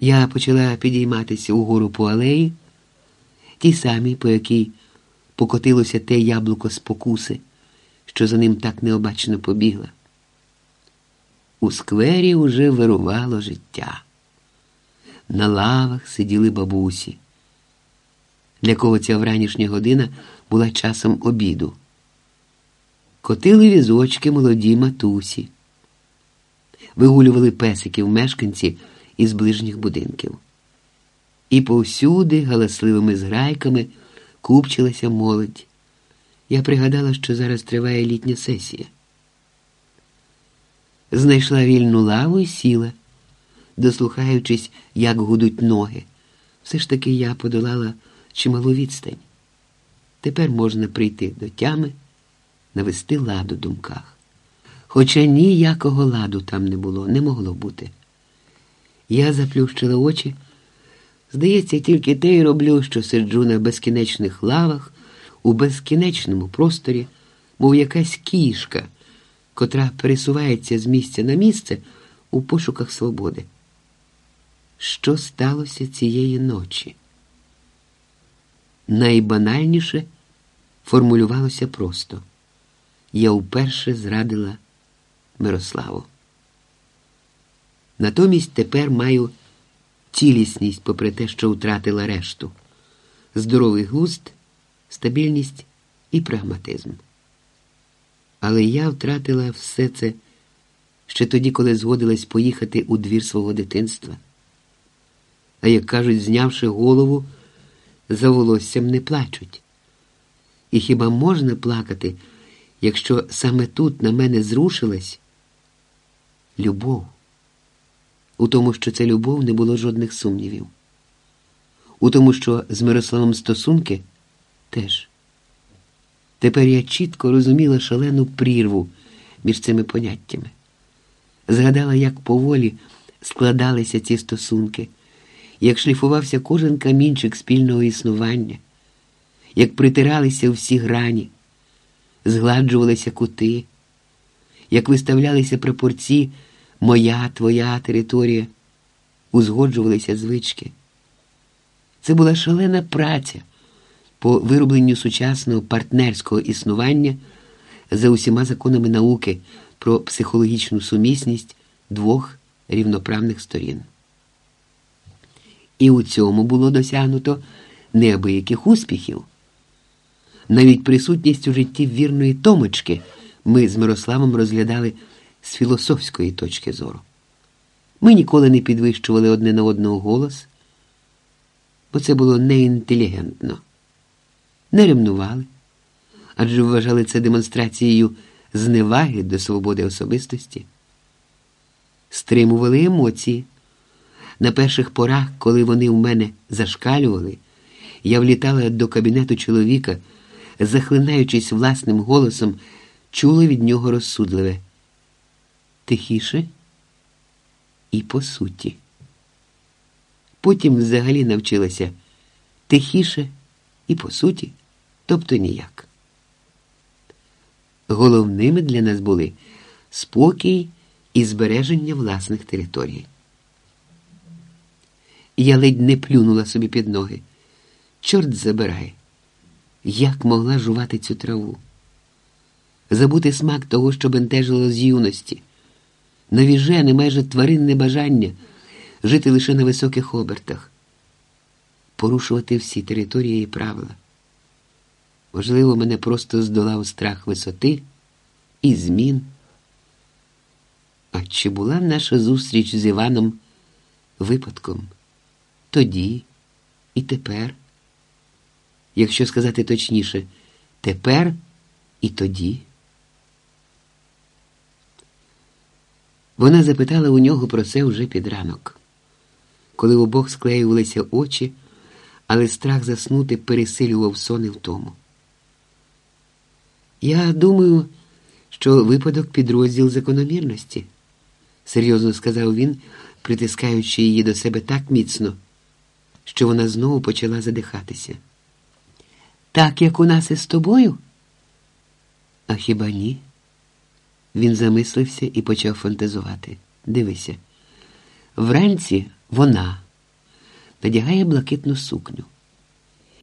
Я почала підійматися угору по алеї, тій самій, по якій покотилося те яблуко спокуси, що за ним так необачно побігла. У сквері уже вирувало життя. На лавах сиділи бабусі, для кого ця вранішня година була часом обіду. Котили візочки молоді матусі, вигулювали песиків мешканці із ближніх будинків. І повсюди галасливими зграйками купчилася молодь. Я пригадала, що зараз триває літня сесія. Знайшла вільну лаву і сіла, дослухаючись, як гудуть ноги. Все ж таки я подолала чималу відстань. Тепер можна прийти до тями, навести ладу в думках. Хоча ніякого ладу там не було, не могло бути. Я заплющила очі. Здається, тільки те й роблю, що сиджу на безкінечних лавах, у безкінечному просторі, мов якась кішка, котра пересувається з місця на місце у пошуках свободи. Що сталося цієї ночі? Найбанальніше формулювалося просто. Я вперше зрадила Мирославу. Натомість тепер маю цілісність, попри те, що втратила решту, здоровий глузд, стабільність і прагматизм. Але я втратила все це ще тоді, коли згодилась поїхати у двір свого дитинства. А як кажуть, знявши голову, за волоссям не плачуть. І хіба можна плакати, якщо саме тут на мене зрушилась любов? У тому, що це любов, не було жодних сумнівів. У тому, що з Мирославом стосунки теж. Тепер я чітко розуміла шалену прірву між цими поняттями. Згадала, як поволі складалися ці стосунки, як шліфувався кожен камінчик спільного існування, як притиралися всі грані, згладжувалися кути, як виставлялися пропорції моя, твоя територія, узгоджувалися звички. Це була шалена праця по виробленню сучасного партнерського існування за усіма законами науки про психологічну сумісність двох рівноправних сторін. І у цьому було досягнуто неабияких успіхів. Навіть присутність у житті вірної Томочки ми з Мирославом розглядали з філософської точки зору. Ми ніколи не підвищували одне на одного голос, бо це було неінтелігентно, не ревнували, адже вважали це демонстрацією зневаги до свободи особистості, стримували емоції. На перших порах, коли вони в мене зашкалювали, я влітала до кабінету чоловіка, захлинаючись власним голосом, чула від нього розсудливе тихіше і по суті. Потім взагалі навчилася тихіше і по суті, тобто ніяк. Головними для нас були спокій і збереження власних територій. Я ледь не плюнула собі під ноги. Чорт забирай, як могла жувати цю траву, забути смак того, що бентежило з юності навіжене, майже тваринне бажання жити лише на високих обертах, порушувати всі території і правила. Можливо, мене просто здолав страх висоти і змін. А чи була наша зустріч з Іваном випадком тоді і тепер? Якщо сказати точніше, тепер і тоді? Вона запитала у нього про це вже під ранок, коли в обох склеювалися очі, але страх заснути пересилював сон і втому. Я думаю, що випадок підрозділ закономірності, серйозно сказав він, притискаючи її до себе так міцно, що вона знову почала задихатися. Так, як у нас із тобою? А хіба ні? Він замислився і почав фантазувати. Дивися. Вранці вона, надягає блакитну сукню.